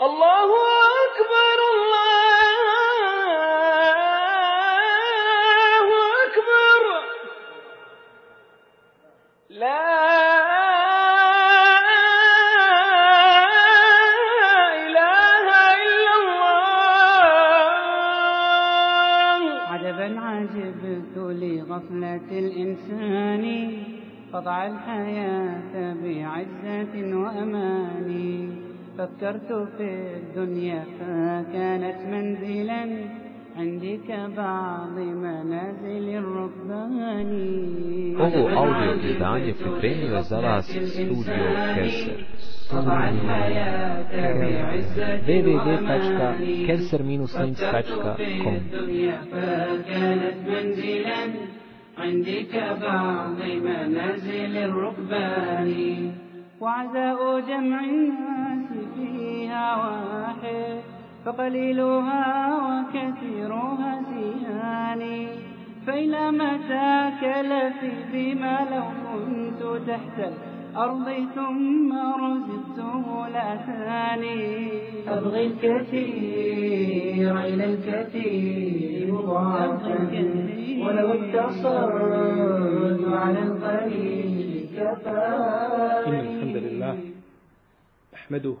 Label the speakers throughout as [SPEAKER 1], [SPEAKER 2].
[SPEAKER 1] Allahu فكرت في الدنيا فكانت منزلا عندي كبعض منازل الركبان
[SPEAKER 2] Ovo audio izdanje pripremio za vas studio www.keser-links.com
[SPEAKER 1] الدنيا فكانت منزلا عندك بعض منازل الركبان وعزاء جمع الناس واحد فقليلها وكثيرها زيان فإلى متى كلفي بما لو كنت تحت الأرض ثم رزقته لأتاني أبغي الكثير إلى الكثير مضاعفا ولو اقتصرت على القليل
[SPEAKER 3] إن
[SPEAKER 1] كفاني
[SPEAKER 3] الحمد لله نحمده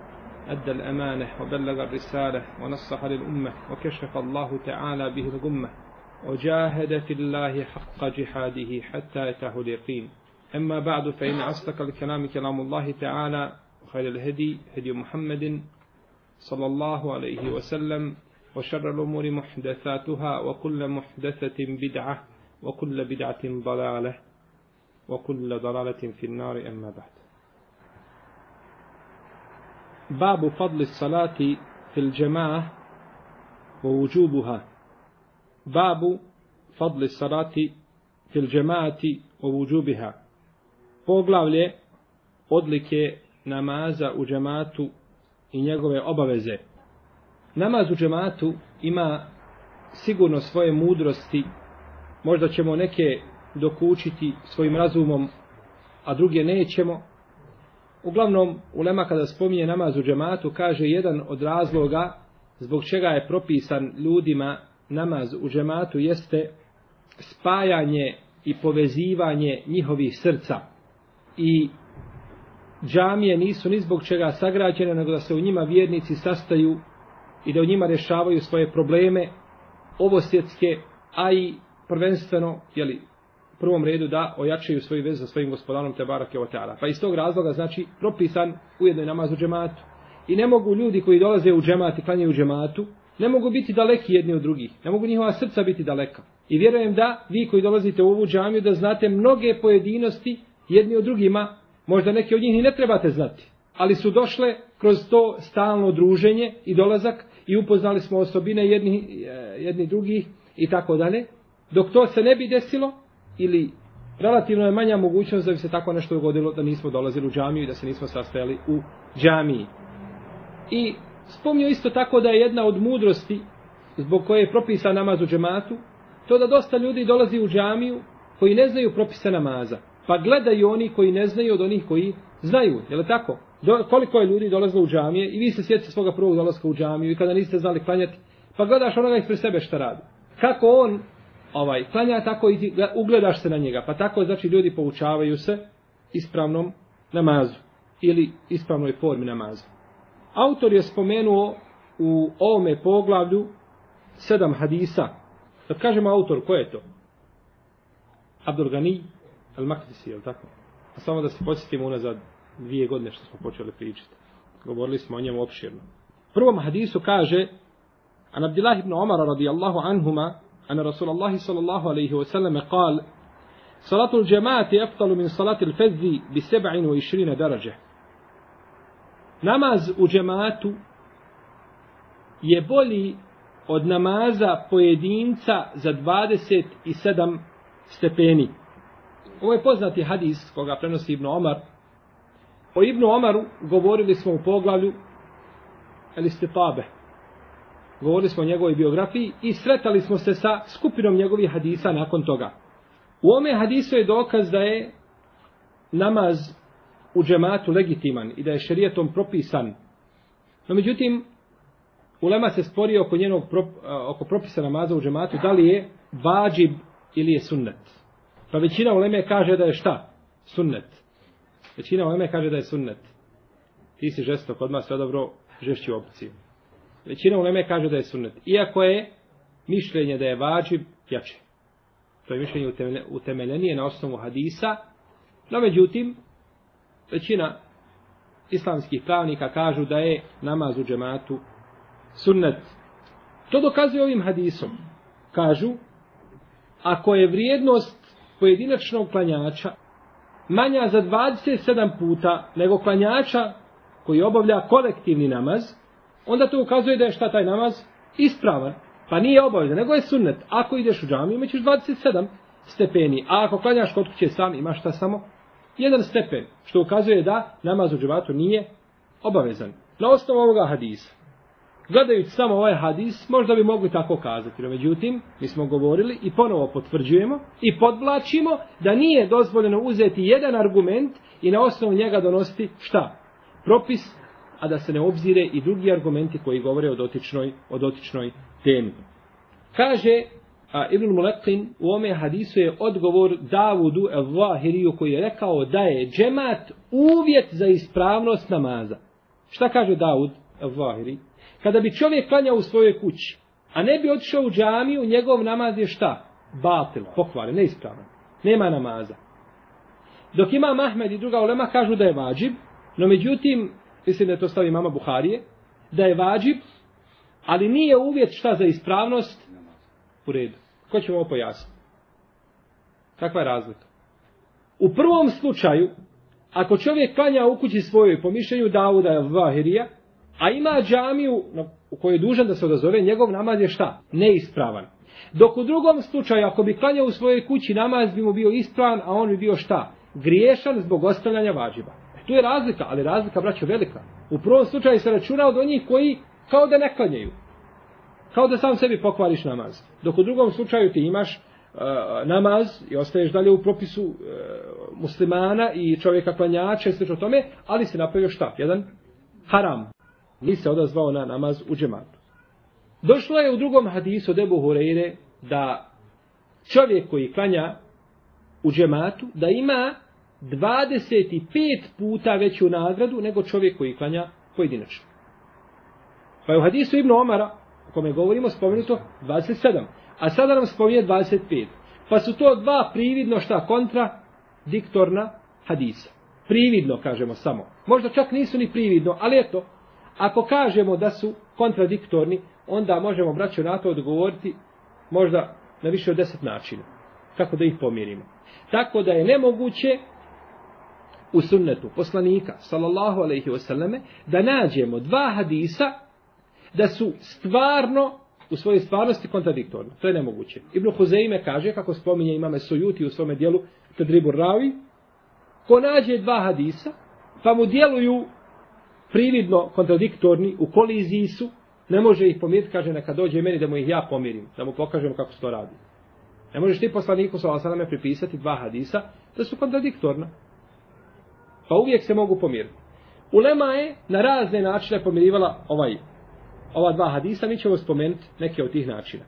[SPEAKER 3] أدى الأمانة وبلغ الرسالة ونصح للأمة وكشف الله تعالى به الغمة وجاهد في الله حق جهاده حتى أتاه اليقين. أما بعد فإن أصدق الكلام كلام الله تعالى وخير الهدي هدي محمد صلى الله عليه وسلم وشر الأمور محدثاتها وكل محدثة بدعة وكل بدعة ضلالة وكل ضلالة في النار. أما بعد. باب فضل الصلاة في الجماعة ووجوبها باب فضل الصلاة في الجماعة ووجوبها poglavlje odlike namaza u džematu i njegove obaveze. Namaz u džematu ima sigurno svoje mudrosti, možda ćemo neke dokučiti svojim razumom, a druge nećemo. Uglavnom, ulema kada spominje namaz u džematu, kaže jedan od razloga zbog čega je propisan ljudima namaz u džematu jeste spajanje i povezivanje njihovih srca. I džamije nisu ni zbog čega sagrađene, nego da se u njima vjernici sastaju i da u njima rješavaju svoje probleme ovosvjetske, a i prvenstveno, jeli, prvom redu da ojačaju svoju vezu sa svojim gospodarom Tebarake Oteala. Pa iz tog razloga znači propisan ujedno je namaz u džematu. I ne mogu ljudi koji dolaze u džemat i klanjaju u džematu, ne mogu biti daleki jedni od drugih. Ne mogu njihova srca biti daleka. I vjerujem da vi koji dolazite u ovu džamiju da znate mnoge pojedinosti jedni od drugima, možda neke od njih i ne trebate znati. Ali su došle kroz to stalno druženje i dolazak i upoznali smo osobine jedni, e, jedni drugih i tako dalje. Dok to se ne bi desilo ili relativno je manja mogućnost da bi se tako nešto dogodilo da nismo dolazili u džamiju i da se nismo sastajali u džamiji. I spomnio isto tako da je jedna od mudrosti zbog koje je propisan namaz u džematu, to da dosta ljudi dolazi u džamiju koji ne znaju propise namaza. Pa gledaju oni koji ne znaju od onih koji znaju. Je li tako? Do, koliko je ljudi dolazilo u džamije i vi se sjetite svoga prvog dolaska u džamiju i kada niste znali klanjati, pa gledaš onoga ispred sebe šta radi. Kako on ovaj klanja, tako i ti ugledaš se na njega. Pa tako znači ljudi poučavaju se ispravnom namazu ili ispravnoj formi namaza. Autor je spomenuo u ovome poglavlju sedam hadisa. Kad kažemo autor, ko je to? Abdul Gani al-Makdisi, je li tako? A samo da se podsjetimo unazad dvije godine što smo počeli pričati. Govorili smo o njemu opširno. U prvom hadisu kaže An Abdullah ibn Omar radijallahu anhuma أن رسول الله صلى الله عليه وسلم قال صلاة الجماعة أفضل من صلاة الفذ بسبع وعشرين درجة namaz u džematu je bolji od namaza pojedinca za 27 stepeni. Ovo je poznati hadis koga prenosi Ibn Omar. O Ibnu Omaru govorili smo u poglavlju El Istitabe. Govorili smo o njegovoj biografiji i sretali smo se sa skupinom njegovih hadisa nakon toga. U ome hadisu je dokaz da je namaz u džematu legitiman i da je šerijetom propisan. No međutim, Ulema se spori oko njenog oko propisa namaza u džematu, da li je vađib ili je sunnet. Pa većina uleme kaže da je šta? Sunnet. Većina uleme kaže da je sunnet. Ti si žestok, odmah sve dobro žešću opciju. Većina uleme kaže da je sunnet. Iako je mišljenje da je vađib jače. To je mišljenje utemeljenije na osnovu hadisa. No međutim, većina islamskih pravnika kažu da je namaz u džematu sunnet. To dokazuje ovim hadisom. Kažu, ako je vrijednost pojedinačnog klanjača manja za 27 puta nego klanjača koji obavlja kolektivni namaz, onda to ukazuje da je šta taj namaz ispravan. Pa nije obavezan, nego je sunnet. Ako ideš u džamiju, imaćeš 27 stepeni. A ako klanjaš kod kuće sam, imaš šta samo? Jedan stepen. Što ukazuje da namaz u džematu nije obavezan. Na osnovu ovoga hadisa gledajući samo ovaj hadis, možda bi mogli tako kazati. No, međutim, mi smo govorili i ponovo potvrđujemo i podvlačimo da nije dozvoljeno uzeti jedan argument i na osnovu njega donositi šta? Propis, a da se ne obzire i drugi argumenti koji govore o dotičnoj, o dotičnoj temi. Kaže a Ibn Mulekin u ome hadisu je odgovor Davudu el-Zahiriju koji je rekao da je džemat uvjet za ispravnost namaza. Šta kaže Davud el-Zahiri? Kada bi čovjek klanjao u svojoj kući, a ne bi otišao u džamiju, njegov namaz je šta? Batil, pokvaren, neispravan. Nema namaza. Dok ima Mahmed i druga ulema kažu da je vađib, no međutim, mislim da je to stavi mama Buharije, da je vađib, ali nije uvjet šta za ispravnost u redu. Ko će ovo pojasniti? Kakva je razlika? U prvom slučaju, ako čovjek klanja u kući svojoj po mišljenju Davuda Vahirija, a ima džamiju u kojoj je dužan da se odazove, njegov namaz je šta? Neispravan. Dok u drugom slučaju, ako bi klanjao u svojoj kući, namaz bi mu bio ispravan, a on bi bio šta? Griješan zbog ostavljanja vađiba. Tu je razlika, ali razlika, braćo, velika. U prvom slučaju se računa od onih koji kao da ne klanjaju. Kao da sam sebi pokvariš namaz. Dok u drugom slučaju ti imaš uh, namaz i ostaješ dalje u propisu uh, muslimana i čovjeka klanjača i sl. tome, ali se napravio šta? Jedan haram ni se odazvao na namaz u džematu. Došlo je u drugom hadisu od Ebu Hureyre da čovjek koji klanja u džematu da ima 25 puta veću nagradu nego čovjek koji klanja pojedinačno. Pa je u hadisu Ibn Omara, o kome govorimo, spomenuto 27. A sada nam spominje 25. Pa su to dva prividno šta kontra diktorna hadisa. Prividno, kažemo samo. Možda čak nisu ni prividno, ali eto, Ako kažemo da su kontradiktorni, onda možemo braćo na to odgovoriti možda na više od deset načina. Kako da ih pomirimo. Tako da je nemoguće u sunnetu poslanika, sallallahu alaihi wasallame, da nađemo dva hadisa da su stvarno u svojoj stvarnosti kontradiktorni. To je nemoguće. Ibn Huzeime kaže, kako spominje imame Sojuti u svome dijelu Tadribu Ravi, ko nađe dva hadisa, pa mu djeluju prividno kontradiktorni, u koliziji su, ne može ih pomiriti, kaže, neka dođe meni da mu ih ja pomirim, da mu pokažem kako se to radi. Ne možeš ti poslaniku sa osaname pripisati dva hadisa da su kontradiktorna. Pa uvijek se mogu pomiriti. Ulema je na razne načine pomirivala ovaj, ova dva hadisa, mi ćemo spomenuti neke od tih načina.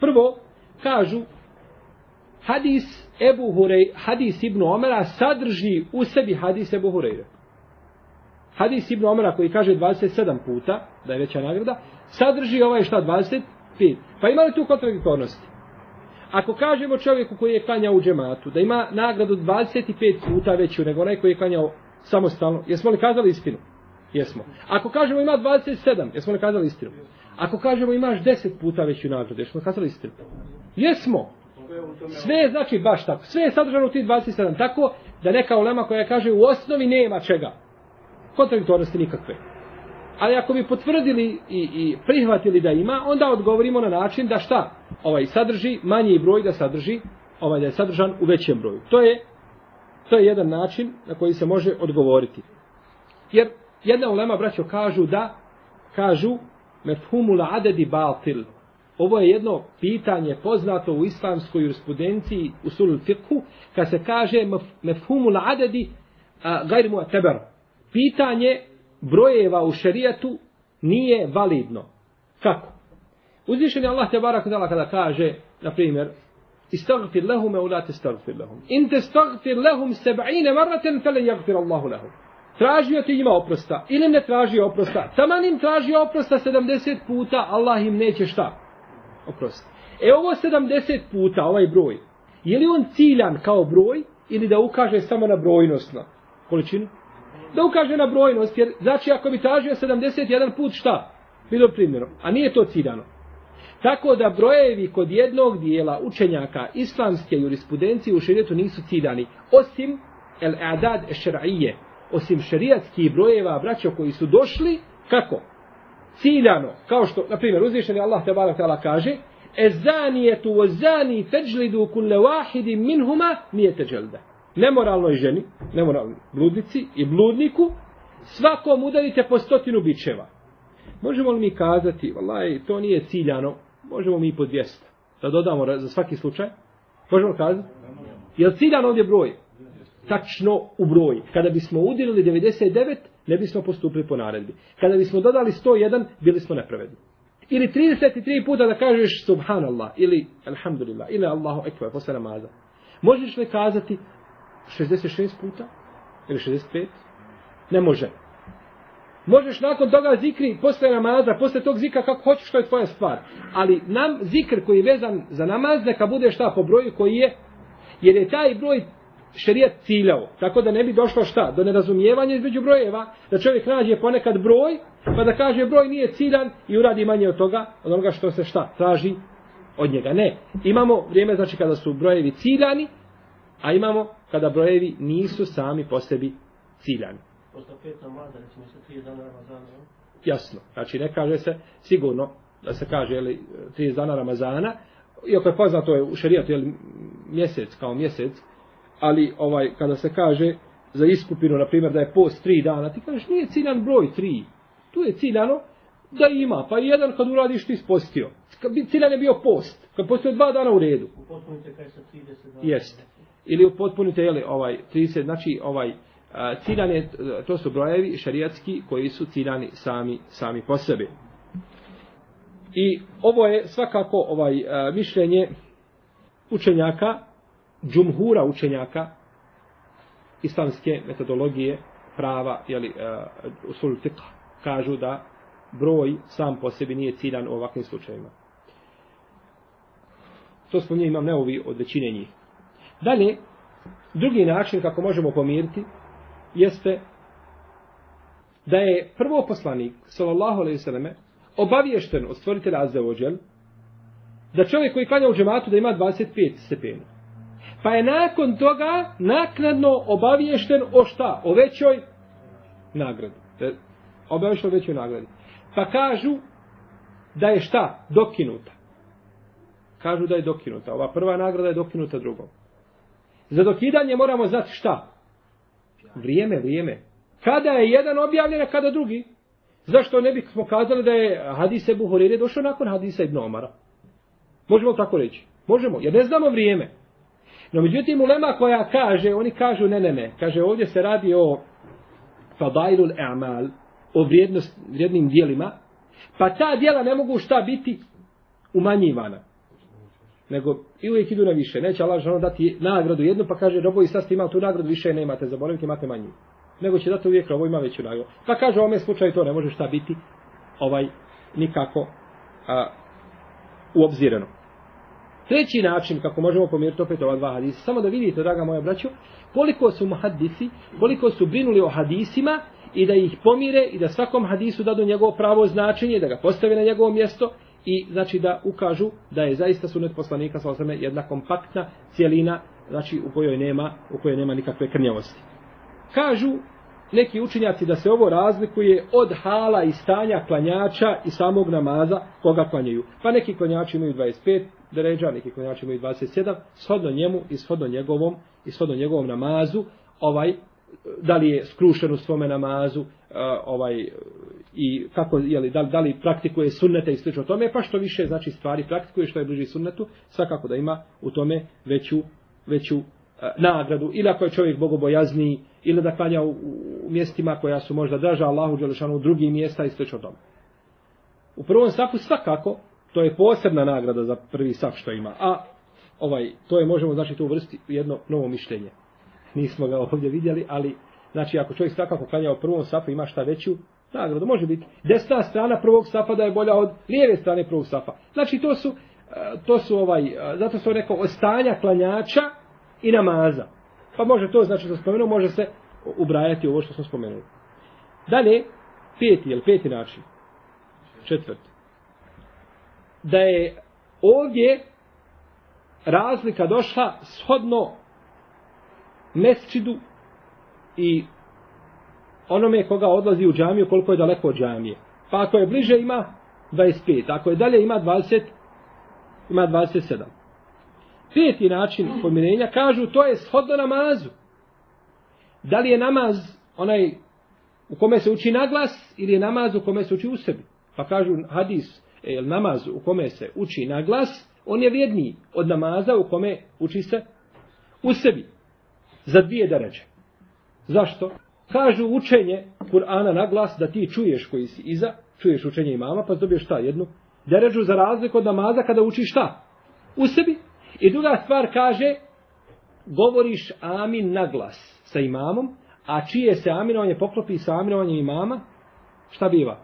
[SPEAKER 3] Prvo, kažu, hadis Ebu Hurej, hadis Ibnu Omera sadrži u sebi hadis Ebu Hureyre hadis Ibn Omera koji kaže 27 puta, da je veća nagrada, sadrži ovaj šta 25. Pa ima li tu kontradiktornosti? Ako kažemo čovjeku koji je klanjao u džematu, da ima nagradu 25 puta veću nego onaj koji je klanjao samostalno, jesmo li kazali istinu? Jesmo. Ako kažemo ima 27, jesmo li kazali istinu? Ako kažemo imaš 10 puta veću nagradu, jesmo li kazali istinu? Jesmo. Sve je znači baš tako. Sve je sadržano u tih 27. Tako da neka ulema koja kaže u osnovi nema čega kontradiktornosti nikakve. Ali ako bi potvrdili i, i prihvatili da ima, onda odgovorimo na način da šta? Ovaj sadrži manji broj da sadrži, ovaj da je sadržan u većem broju. To je to je jedan način na koji se može odgovoriti. Jer jedna ulema braćo kažu da kažu mefhumul adedi batil. Ovo je jedno pitanje poznato u islamskoj jurisprudenciji u sulul fiqhu, kad se kaže mefhumul adedi gajr mu'tabar. Pitanje brojeva u šerijatu nije validno. Kako? Uzvišen je Allah te barak dala kada kaže, na primjer, istagfir lahum eula la stagfir lahum. In tastagfir lahum 70 seba'ine marraten fele jagfir Allahu lehum. Tražio ti ima oprosta ili ne tražio oprosta. Taman im tražio oprosta 70 puta, Allah im neće šta? Oprosta. E ovo 70 puta, ovaj broj, je li on ciljan kao broj ili da ukaže samo na brojnost, na količinu? Da ukaže na brojnost jer znači ako bi tražio 71 put šta bilo primjero a nije to ciljano Tako da brojevi kod jednog dijela učenjaka islamske jurisprudencije u šerijetu nisu ciljani. Osim el adad e šer'ije, osim šerijatskih brojeva braćo koji su došli, kako? Ciljano, kao što, na primjer, uzvišeni Allah te barak tala kaže, Ezanijetu o zani teđlidu kulle wahidi minhuma nije teđelda. Nemoralnoj ženi, nemoralnoj bludnici i bludniku, svakom udarite po stotinu bičeva. Možemo li mi kazati, valaj, to nije ciljano, možemo mi po 200. Da dodamo za svaki slučaj. Možemo kazati? Je li ciljan ovdje broj? Tačno u broj. Kada bismo udirili 99, ne bismo postupili po naredbi. Kada bismo dodali 101, bili smo nepravedni. Ili 33 puta da kažeš subhanallah, ili alhamdulillah, ili Allahu ekber, posle namaza. Možeš li kazati 66 puta? Ili 65? Ne može. Možeš nakon toga zikri posle namaza, posle tog zika kako hoćeš, to je tvoja stvar. Ali nam zikr koji je vezan za namaz, neka bude šta po broju koji je, jer je taj broj šerijat ciljao. Tako da ne bi došlo šta? Do nerazumijevanja između brojeva, da čovjek nađe ponekad broj, pa da kaže broj nije ciljan i uradi manje od toga, od onoga što se šta traži od njega. Ne. Imamo vrijeme znači kada su brojevi ciljani, a imamo kada brojevi nisu sami po sebi ciljani
[SPEAKER 4] posle pet namaza, recimo sa tri dana Ramazana.
[SPEAKER 3] Jasno. Znači ne kaže se sigurno da se kaže jeli, 30 dana Ramazana, iako je poznato je u šerijatu jeli, mjesec kao mjesec, ali ovaj kada se kaže za iskupinu, na primjer, da je post tri dana, ti kažeš nije ciljan broj tri. Tu je ciljano da ima, pa jedan kad uradiš ti spostio. Ciljan je bio post, kad postio dva dana u redu.
[SPEAKER 4] Upotpunite kaj sa 30 dana.
[SPEAKER 3] Jeste. Ili upotpunite, jeli, ovaj, 30, znači, ovaj, ciljane, to su brojevi šarijatski koji su ciljani sami, sami po sebi. I ovo je svakako ovaj mišljenje učenjaka, džumhura učenjaka islamske metodologije prava, jeli, uh, usul fiqh, kažu da broj sam po sebi nije ciljan u ovakvim slučajima. To spominje imam neovi od većine njih. Dalje, drugi način kako možemo pomiriti jeste da je prvo poslanik, sallallahu alaihi sallame, obaviješten od stvoritelja Azza da čovjek koji klanja u džematu da ima 25 stepeni. Pa je nakon toga naknadno obaviješten o šta? O većoj nagradi. E, obaviješten o većoj nagradi. Pa kažu da je šta? Dokinuta. Kažu da je dokinuta. Ova prva nagrada je dokinuta drugom. Za dokidanje moramo znati šta? Vrijeme, vrijeme. Kada je jedan objavljen, a kada drugi? Zašto ne bismo kazali da je hadis Ebu Horeire došao nakon hadisa Ibn Omara? Možemo tako reći? Možemo, jer ne znamo vrijeme. No međutim, ulema koja kaže, oni kažu ne, ne, ne. Kaže, ovdje se radi o fadailul e'mal, o vrijednost, vrijednim dijelima, pa ta dijela ne mogu šta biti umanjivana nego i uvijek idu na više. Neće Allah žano dati nagradu jednu, pa kaže, robovi, sad ste imali tu nagradu, više nemate, zaboravite, imate manju. Nego će dati uvijek robo ima veću nagradu. Pa kaže, u ovome slučaju to ne može šta biti ovaj nikako a, uobzirano. Treći način kako možemo pomiriti opet ova dva hadisa, samo da vidite, draga moja braćo, koliko su muhadisi, koliko su brinuli o hadisima i da ih pomire i da svakom hadisu dadu njegovo pravo značenje, da ga postave na njegovo mjesto i znači da ukažu da je zaista sunet poslanika sa osrame jedna kompaktna cijelina znači u kojoj nema u kojoj nema nikakve krnjavosti. Kažu neki učinjaci da se ovo razlikuje od hala i stanja klanjača i samog namaza koga klanjaju. Pa neki klanjači imaju 25 deređa, neki klanjači imaju 27, shodno njemu i shodno njegovom, i shodno njegovom namazu, ovaj, da li je skrušen u svome namazu, e, ovaj, i kako, jeli, li, da li praktikuje sunnete i slično tome, pa što više znači stvari praktikuje, što je bliži sunnetu, svakako da ima u tome veću, veću e, nagradu. Ili ako je čovjek bogobojazniji, ili da klanja u, u mjestima koja su možda draža Allahu Đelešanu u drugim mjesta i slično tome. U prvom safu svakako, to je posebna nagrada za prvi saf što ima. A ovaj, to je možemo znači tu uvrstiti jedno novo mišljenje. Nismo ga ovdje vidjeli, ali znači ako čovjek svakako klanja u prvom safu ima šta veću nagradu. Može biti desna strana prvog safa da je bolja od lijeve strane prvog safa. Znači to su, e, to su ovaj, e, zato su rekao ostanja klanjača i namaza. Pa može to, znači što spomenuo, može se ubrajati ovo što smo spomenuli. Dalje, peti, jel peti način? Četvrti. Da je ovdje razlika došla shodno mesčidu i onome koga odlazi u džamiju, koliko je daleko od džamije. Pa ako je bliže ima 25, ako je dalje ima 20, ima 27. Peti način pomirenja kažu to je shodno namazu. Da li je namaz onaj u kome se uči naglas ili je namaz u kome se uči u sebi. Pa kažu hadis, e, namaz u kome se uči naglas, on je vjedniji od namaza u kome uči se u sebi. Za dvije deređe. Zašto? Kažu učenje Kur'ana na glas da ti čuješ koji si iza, čuješ učenje imama, pa dobiješ šta jednu deređu za razliku od namaza kada učiš šta? U sebi. I druga stvar kaže, govoriš amin na glas sa imamom, a čije se aminovanje poklopi sa aminovanjem imama, šta biva?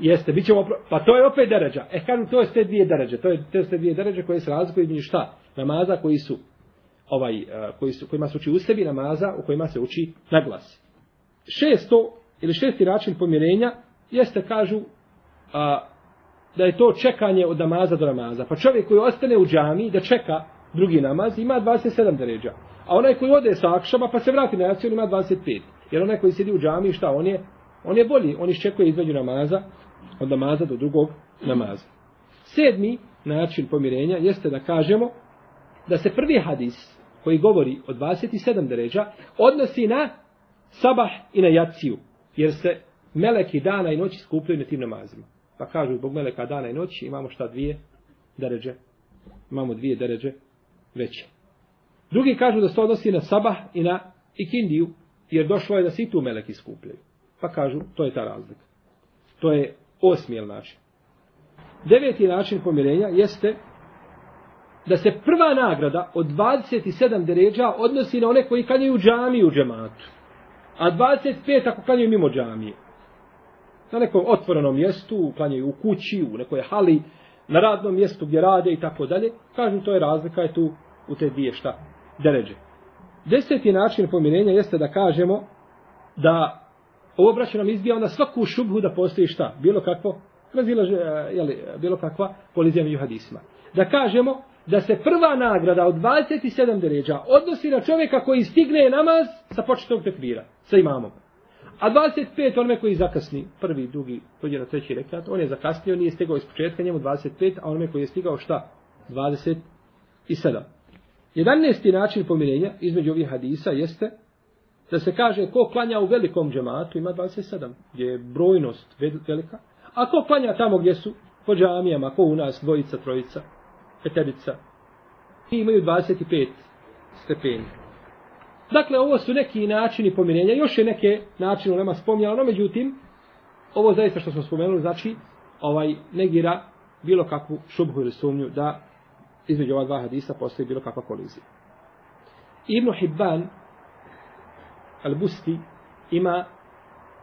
[SPEAKER 3] Jeste, bit ćemo, pa to je opet deređa. E, kažu, to je sve dvije deređe. To je te sve dvije deređe koje se razlikuju između šta? Namaza koji su, ovaj, e, koji su, kojima se uči u sebi, namaza u kojima se uči na glas. Šesto, ili šesti račin pomirenja, jeste, kažu, a, da je to čekanje od namaza do namaza. Pa čovjek koji ostane u džami da čeka drugi namaz ima 27 deređa. A onaj koji ode sa akšama pa se vrati na jaciju ima 25. Jer onaj koji sidi u džami šta on je? On je bolji. On iščekuje između namaza od namaza do drugog namaza. Sedmi način pomirenja jeste da kažemo da se prvi hadis koji govori o 27 deređa odnosi na sabah i na jaciju. Jer se meleki dana i noći skupljaju na tim namazima. Pa kažu zbog meleka dana i noći imamo šta dvije deređe. Imamo dvije deređe veće. Drugi kažu da se to odnosi na sabah i na ikindiju, jer došlo je da se i tu meleki skupljaju. Pa kažu, to je ta razlika. To je osmijel način. Deveti način pomirenja jeste da se prva nagrada od 27 deređa odnosi na one koji kanjaju džamiju u džematu. A 25 ako kanjaju mimo džamije. Na nekom otvorenom mjestu, klanjaju u kući, u nekoj hali, na radnom mjestu gdje rade i tako dalje. Kažem, to je razlika je tu u te dvije šta deređe. Deseti način pomirenja jeste da kažemo da ovo braće nam izbija onda svaku šubhu da postoji šta? Bilo kakvo, razilaže, jeli, bilo kakva kolizija među hadisima. Da kažemo da se prva nagrada od 27 deređa odnosi na čovjeka koji stigne namaz sa početnog tekbira, sa imamom. A 25 onome koji zakasni, prvi, drugi, pođe na treći rekat, on je zakasnio, nije stigao iz početka, njemu 25, a onome koji je stigao šta? 27. 11. način pomirenja između ovih hadisa jeste da se kaže ko klanja u velikom džematu ima 27, gdje je brojnost velika, a ko klanja tamo gdje su po džamijama, ko u nas dvojica, trojica, peterica, i imaju 25 stepeni. Dakle, ovo su neki načini pomirenja, još je neke načine u nema spomnjala, no međutim, ovo zaista što smo spomenuli, znači, ovaj negira bilo kakvu šubhu ili sumnju da između ova dva hadisa postoji bilo kakva kolizija. Ibn Hibban al-Busti ima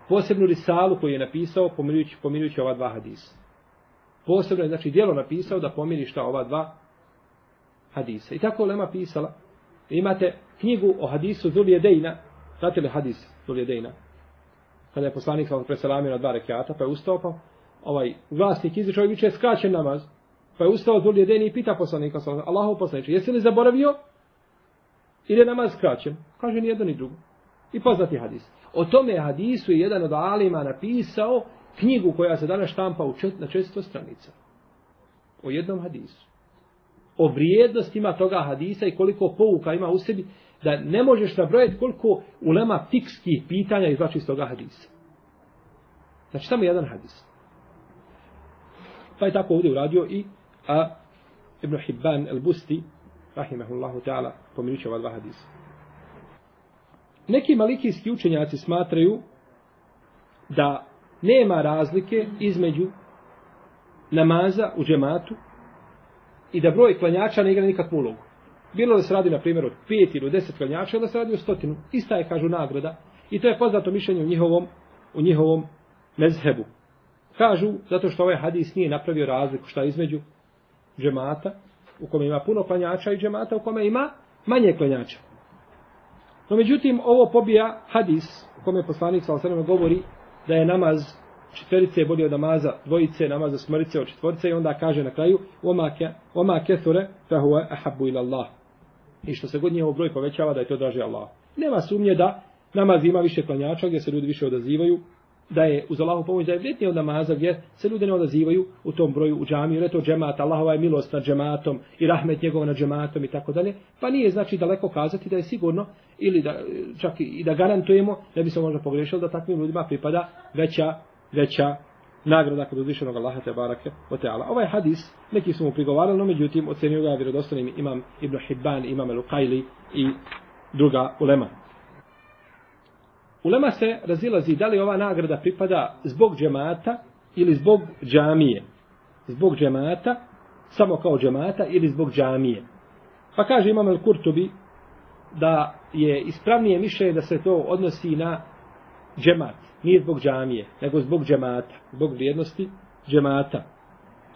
[SPEAKER 3] posebnu risalu koju je napisao pomirujući, pomirujući ova dva hadisa. Posebno je znači dijelo napisao da pomiri šta ova dva hadisa. I tako Lema pisala. Imate knjigu o hadisu Zuljedejna. Znate li hadis Zuljedejna? Kada je poslanik sa preselamio na dva rekiata, pa je ustao pa ovaj glasnik izrečao i viče skraćen namaz. Pa je ustao Zuljedejni i pita poslanika sa Allahov poslaniče, jesi li zaboravio? Ili je namaz skraćen? Kaže ni jedno ni drugo. I poznati hadis. O tome hadisu je jedan od alima napisao knjigu koja se danas štampa u čet, na često stranica. O jednom hadisu. O vrijednostima toga hadisa i koliko pouka ima u sebi, da ne možeš nabrojati koliko ulema fikskih pitanja izvlači iz toga hadisa. Znači, samo jedan hadis. Pa je tako ovdje uradio i a, Ibn Hibban al-Busti, rahimahullahu ta'ala, pominut ova dva hadisa. Neki malikijski učenjaci smatraju da nema razlike između namaza u džematu i da broj klanjača ne igra nikakvu ulogu. Bilo da se radi, na primjer, od pet ili deset klanjača, ili da se radi o stotinu. Ista je, kažu, nagrada. I to je poznato mišljenje u njihovom, u njihovom mezhebu. Kažu, zato što ovaj hadis nije napravio razliku šta između džemata, u kome ima puno klanjača i džemata u kome ima manje klanjača. No međutim, ovo pobija hadis u kome poslanik sa govori da je namaz četverice bolje od namaza dvojice, namaza smrtice od četvorice i onda kaže na kraju oma kethure fehuve ahabu ila Allah. I što se god njihov broj povećava da je to draže Allah. Nema sumnje da namaz ima više klanjača gdje se ljudi više odazivaju da je uz Allahu pomoć da je vjetnije od namaza gdje se ljudi ne odazivaju u tom broju u džamiju, jer je to džemat, Allahova je milost nad džematom i rahmet njegova nad džematom i tako dalje, pa nije znači daleko kazati da je sigurno ili da čak i da garantujemo ne bi se možda pogrešilo da takvim ljudima pripada veća, veća nagrada kod uzvišenog Allaha te barake o teala. Ovaj hadis, neki su mu prigovarali, no međutim ocenio ga vjerodostanim imam Ibn Hibban, imam El-Uqajli i druga ulema. Ulema se razilazi da li ova nagrada pripada zbog džemata ili zbog džamije. Zbog džemata, samo kao džemata ili zbog džamije. Pa kaže imam El Kurtubi da je ispravnije mišljenje da se to odnosi na džemat. Nije zbog džamije, nego zbog džemata. Zbog vrijednosti džemata.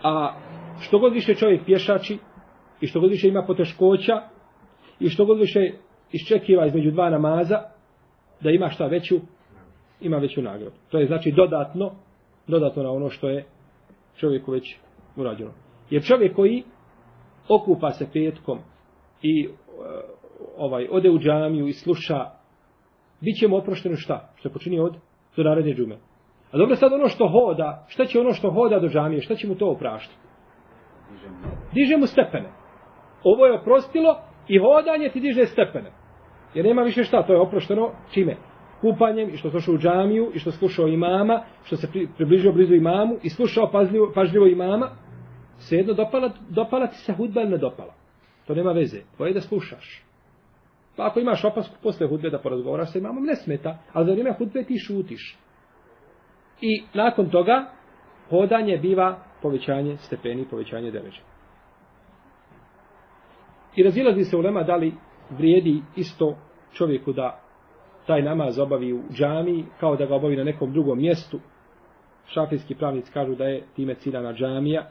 [SPEAKER 3] A što god više čovjek pješači i što god više ima poteškoća i što god više iščekiva između dva namaza, da ima šta veću, ima veću nagradu. To je znači dodatno, dodatno na ono što je čovjeku već urađeno. Jer čovjek koji okupa se petkom i e, ovaj ode u džamiju i sluša, bit će mu oprošteno šta? Što je počinio od do naredne džume. A dobro sad ono što hoda, šta će ono što hoda do džamije, šta će mu to opraštiti? Diže mu stepene. Ovo je oprostilo i hodanje ti diže stepene. Jer nema više šta, to je oprošteno čime? Kupanjem i što slušao u džamiju i što slušao imama, što se približio blizu imamu i slušao pažljivo, pažljivo imama, svejedno dopala, dopala ti se hudba ili ne dopala. To nema veze. tvoje da slušaš. Pa ako imaš opasku posle hudbe da porazgovaraš sa imamom, ne smeta. Ali za vrijeme hudbe ti šutiš. I nakon toga hodanje biva povećanje stepeni, povećanje deređa. I razilazi se u lema da li vrijedi isto čovjeku da taj namaz obavi u džami kao da ga obavi na nekom drugom mjestu. Šafijski pravnici kažu da je time ciljana džamija.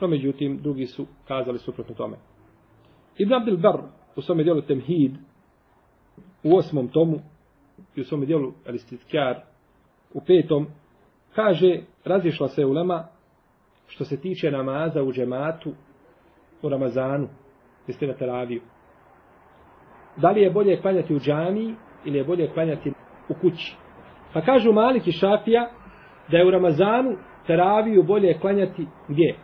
[SPEAKER 3] No međutim, drugi su kazali suprotno tome. Ibn Abdel Bar u svome dijelu Temhid u osmom tomu i u svome dijelu Aristitkjar u petom kaže razišla se ulema što se tiče namaza u džematu u Ramazanu jeste na teraviju da li je bolje klanjati u džami ili je bolje klanjati u kući. Pa kažu Malik i Šafija da je u Ramazanu teraviju bolje klanjati gdje?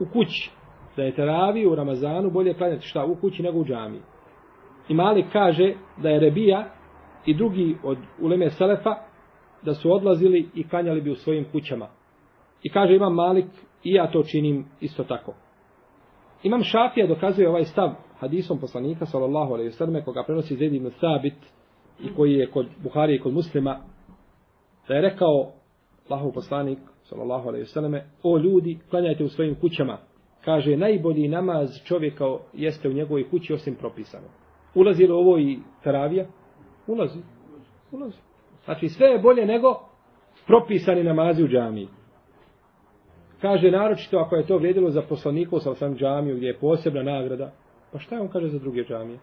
[SPEAKER 3] U kući. Da je teraviju u Ramazanu bolje klanjati šta? U kući nego u džami. I Malik kaže da je Rebija i drugi od uleme Selefa da su odlazili i klanjali bi u svojim kućama. I kaže imam Malik i ja to činim isto tako. Imam Šafija dokazuje ovaj stav hadisom poslanika sallallahu alejhi ve selleme koga prenosi Zaid ibn Sabit i koji je kod Buhari i kod Muslima da je rekao Allahov poslanik sallallahu alejhi ve selleme o ljudi klanjajte u svojim kućama. Kaže najbolji namaz čovjeka jeste u njegovoj kući osim propisano. Ulazi li ovo i taravija? Ulazi. Ulazi. Znači sve je bolje nego propisani namazi u džamiji. Kaže naročito ako je to vrijedilo za poslanikov sa sam džamiju gdje je posebna nagrada Pa šta on kaže za druge džamije?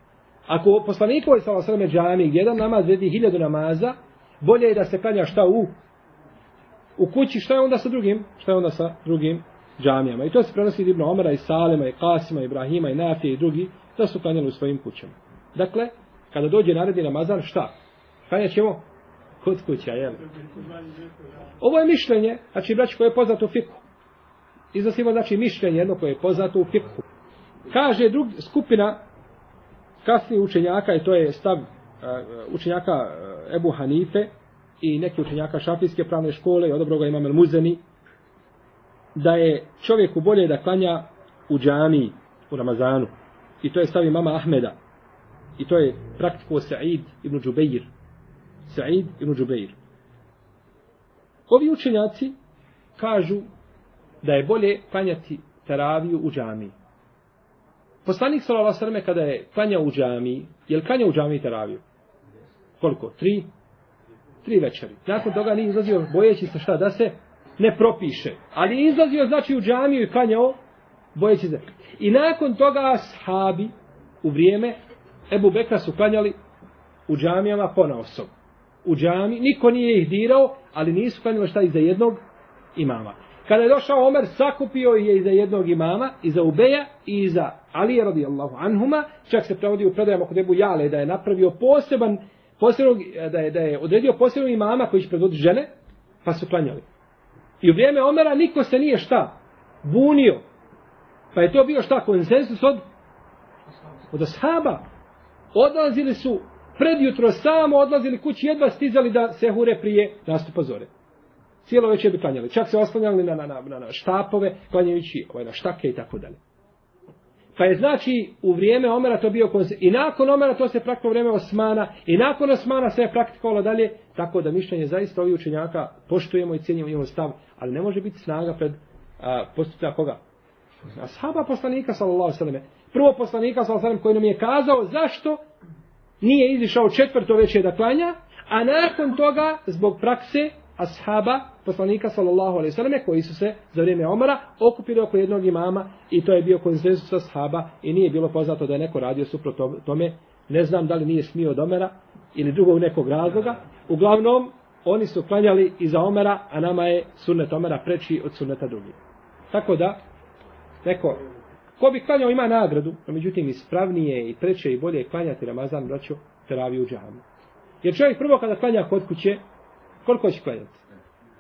[SPEAKER 3] Ako poslanikovi ovaj sa osrame džamije, jedan namaz vredi hiljadu namaza, bolje je da se klanja šta u u kući, šta je onda sa drugim? Šta je onda sa drugim džamijama? I to se prenosi Ibn Omara i Salema i Kasima, i Ibrahima i Nafije i drugi, da su klanjali u svojim kućama. Dakle, kada dođe naredi namazan, šta? Klanjat ćemo kod kuća, jel? Ovo je mišljenje, znači braći koje je poznato u fiku. Iznosimo znači mišljenje jedno koje je poznato u fiku. Kaže drug skupina kasnije učenjaka i to je stav uh, učenjaka uh, Ebu Hanife i neki učenjaka šafijske pravne škole i odobro ga imam El Muzeni da je čovjeku bolje da klanja u džamiji u Ramazanu. I to je stav imama Ahmeda. I to je praktiko Sa'id ibn Džubeir. Sa'id ibn Džubeir. Ovi učenjaci kažu da je bolje klanjati teraviju u džamiji. Poslanik sallallahu alejhi ve kada je klanjao u džamiji, je li klanjao u džamiji teraviju? Koliko? Tri? Tri večeri. Nakon toga nije izlazio bojeći se šta da se ne propiše. Ali je izlazio znači u džamiju i klanjao bojeći se. I nakon toga sahabi u vrijeme Ebu Bekra su klanjali u džamijama pona osob. U džami, niko nije ih dirao, ali nisu klanjali šta iza jednog imama. Kada je došao Omer, sakupio je iza jednog imama, iza Ubeja i iza Alije radijallahu anhuma, čak se prevodi u predajama kod Ebu Jale, da je napravio poseban, posebnog, da je, da je odredio posebnog imama koji će predvoditi žene, pa su klanjali. I u vrijeme Omera niko se nije šta bunio. Pa je to bio šta konsensus od od ashaba. Odlazili su predjutro samo odlazili kući jedva stizali da se hure prije nastupa zore. Cijelo večer bi klanjali. Čak se oslanjali na, na, na, na štapove, klanjajući ovaj, na štake i tako dalje. Pa je znači u vrijeme Omera to bio konsensus. I nakon Omera to se praktikovalo vrijeme Osmana. I nakon Osmana se je praktikovalo dalje. Tako da mišljenje zaista ovih učenjaka poštujemo i cijenimo njihov stav. Ali ne može biti snaga pred a, postupca koga? Ashaba poslanika sallallahu alejhi ve Prvo poslanika sallallahu alejhi koji nam je kazao zašto nije izišao četvrto večer da klanja, a nakon toga zbog prakse ashaba poslanika sallallahu alejhi ve selleme koji su se za vrijeme Omara okupili oko jednog imama i to je bio konsenzus ashaba i nije bilo poznato da je neko radio suprotno tome. Ne znam da li nije smio od Omera ili drugog nekog razloga. Uglavnom oni su klanjali iza Omera a nama je sunnet Omera preči od sunneta drugih. Tako da neko ko bi klanjao ima nagradu no međutim ispravnije i preče i bolje klanjati Ramazan braćo teraviju u džamu jer čovjek prvo kada klanja kod kuće Koliko će klanjati?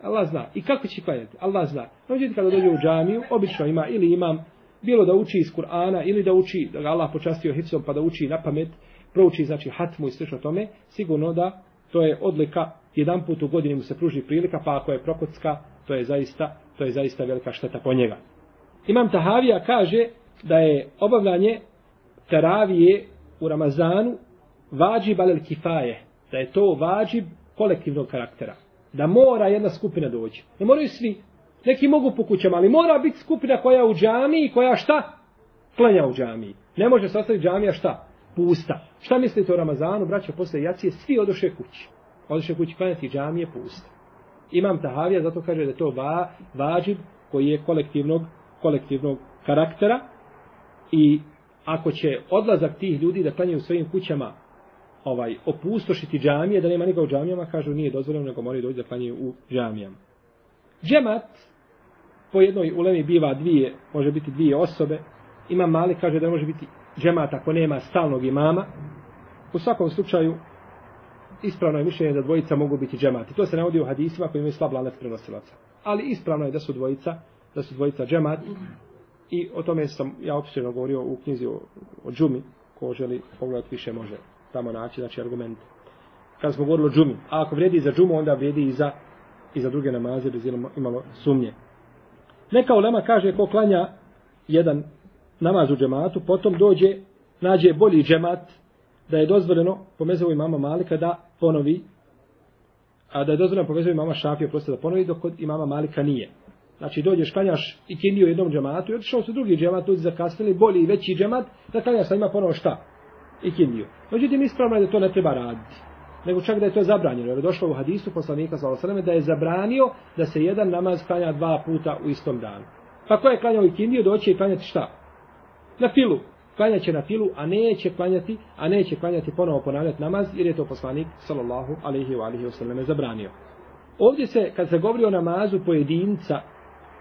[SPEAKER 3] Allah zna. I kako će klanjati? Allah zna. Međutim, kada dođe u džamiju, obično ima ili imam bilo da uči iz Kur'ana ili da uči, da ga Allah počastio hicom pa da uči na pamet, prouči znači hatmu i slično tome, sigurno da to je odlika, jedan put u godini mu se pruži prilika, pa ako je prokocka, to je zaista, to je zaista velika šteta po njega. Imam Tahavija kaže da je obavljanje teravije u Ramazanu vađib alel kifaje, da je to vađib kolektivnog karaktera. Da mora jedna skupina doći. Ne moraju svi. Neki mogu po kućama, ali mora biti skupina koja u džamiji, koja šta? Klanja u džamiji. Ne može se ostaviti džamija šta? Pusta. Šta mislite o Ramazanu, braćo, posle jacije, svi odoše kući. Odoše kući klanjati džamije pusta. Imam Tahavija, zato kaže da to va, vađib koji je kolektivnog, kolektivnog karaktera i ako će odlazak tih ljudi da klanjaju u svojim kućama ovaj opustošiti džamije, da nema nikoga u džamijama, kažu nije dozvoljeno, nego moraju doći da klanjaju u džamijama. Džemat po jednoj ulemi biva dvije, može biti dvije osobe. Ima mali kaže da može biti džemat ako nema stalnog imama. U svakom slučaju ispravno je mišljenje da dvojica mogu biti džemati. To se navodi u hadisima koji imaju slab lanac prenosilaca. Ali ispravno je da su dvojica, da su dvojica džemat. I o tome sam ja opšteno govorio u knjizi o, o džumi, ko želi pogledati više može tamo naći, znači argument. Kad smo govorili o džumi, a ako vrijedi za džumu, onda vrijedi i za, i za druge namaze, bez imalo sumnje. Neka ulema kaže ko klanja jedan namaz u džematu, potom dođe, nađe bolji džemat, da je dozvoljeno, po mezevu imama Malika, da ponovi, a da je dozvoljeno po mezevu imama Šafija, prosto da ponovi, dok kod imama Malika nije. Znači dođeš, klanjaš i kinio jednom džematu i otišao su drugi džemat, ljudi zakasnili, bolji i veći džemat, da klanjaš sa ima ponovo šta? I kindiju. Međutim, ispravno je da to ne treba raditi. Nego čak da je to zabranjeno. Jer je došlo u hadisu poslanika s.a.v. da je zabranio da se jedan namaz klanja dva puta u istom danu. Pa ko je klanjao i kindiju, doće i klanjati šta? Na filu. Klanjaće na filu, a neće klanjati, a neće klanjati ponovo ponavljati namaz, jer je to poslanik sallallahu alaihi wa alaihi wasallam zabranio. Ovdje se, kad se govori o namazu pojedinca,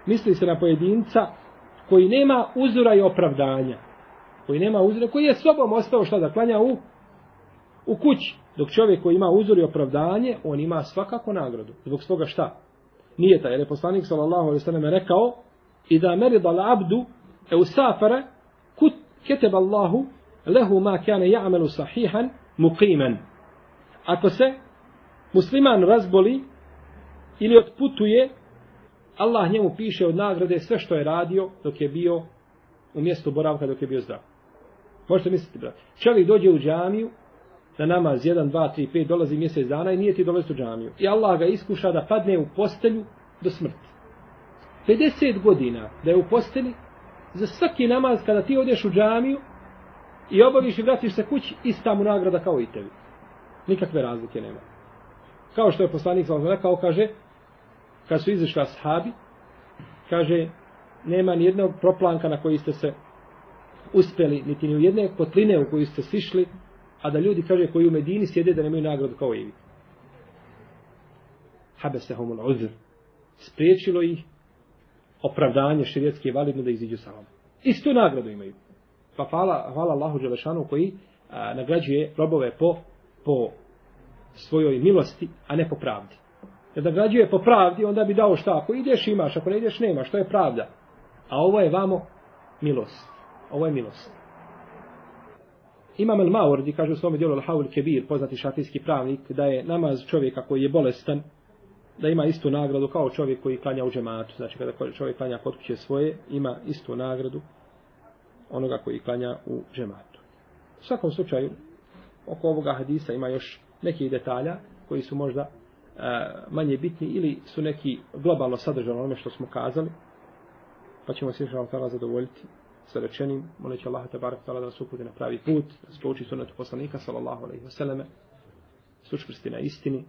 [SPEAKER 3] misli se na pojedinca koji nema uzora i opravdanja koji nema uzora, koji je sobom ostao šta da klanja u u kući. Dok čovjek koji ima uzor i opravdanje, on ima svakako nagradu. Zbog svoga šta? Nije taj, jer je poslanik sallallahu alaihi sallam rekao i da merida l'abdu e usafara kut keteb Allahu lehu ma kane ja'melu sahihan muqimen. Ako se musliman razboli ili otputuje, Allah njemu piše od nagrade sve što je radio dok je bio u mjestu boravka dok je bio zdrav. Možete misliti, brate. Čovjek dođe u džamiju, na namaz 1, 2, 3, 5, dolazi mjesec dana i nije ti dolaziti u džamiju. I Allah ga iskuša da padne u postelju do smrti. 50 godina da je u posteli, za svaki namaz kada ti odeš u džamiju i obaviš i vratiš se kući, ista mu nagrada kao i tebi. Nikakve razlike nema. Kao što je poslanik sam rekao, kaže, kad su izašli ashabi, kaže, nema ni jednog proplanka na koji ste se uspeli, niti ni u jedne kotline u koju ste sišli, a da ljudi, kaže, koji u Medini sjede da nemaju nagradu kao i vi. Habesehumul uzr. Spriječilo ih opravdanje širijetske validno da iziđu sa vama. Istu nagradu imaju. Pa hvala, hvala Allahu Đelešanu koji a, nagrađuje robove po, po svojoj milosti, a ne po pravdi. Jer nagrađuje po pravdi, onda bi dao šta? Ako ideš imaš, ako ne ideš nemaš, to je pravda. A ovo je vamo milost. Ovo je milost. Imam al-Mawardi kaže u svom dijelu Al-Hawul Kebir, poznati šafijski pravnik, da je namaz čovjeka koji je bolestan, da ima istu nagradu kao čovjek koji klanja u džematu. Znači kada čovjek klanja kod kuće svoje, ima istu nagradu onoga koji klanja u džematu. U svakom slučaju, oko ovoga hadisa ima još nekih detalja koji su možda e, manje bitni ili su neki globalno sadržani onome što smo kazali, pa ćemo se što vam zadovoljiti sa rečenim, moleći Allah te tala da nas uputi na pravi put, da se pouči sunetu poslanika, sallallahu alaihi wasallam, sučvrsti na istini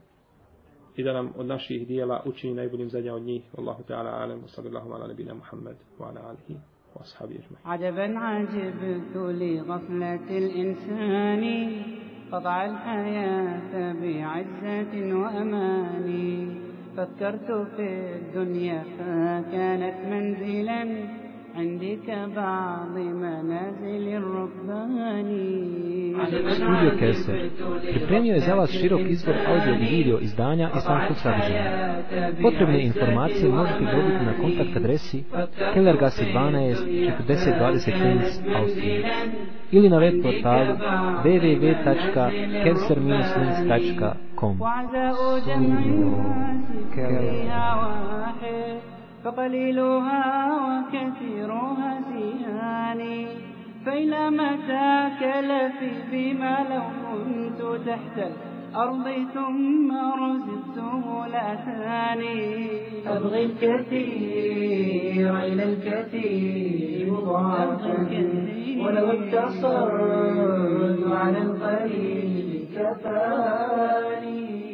[SPEAKER 3] i da nam od naših dijela učini najboljim zadnja od njih. Allahu ta'ala alam, wa sallallahu ala nabina Muhammad, wa ala alihi, ashabi ajma'in.
[SPEAKER 1] عجبا عجبت لغفلة الإنسان قطع الحياة بعزة وأمان فكرت في الدنيا فكانت منزلا عندك بعض منازل الركبان
[SPEAKER 2] Studio Kese pripremio je za vas širok izbor audio i video izdanja islamskog sadržaja. Potrebne informacije možete dobiti na kontakt adresi Kellergasse 12 4020 Linz, Austrija ili na web portalu www.kelser-linz.com
[SPEAKER 1] وعزاء جمع الناس فيها واحد فقليلها وكثيرها زياني فإلى متى كلفي بما لو كنت تحت الأرض ثم رزقته لأتاني أبغي الكثير إلى الكثير مضاعفا. ولو اقتصرت على القليل كفاني.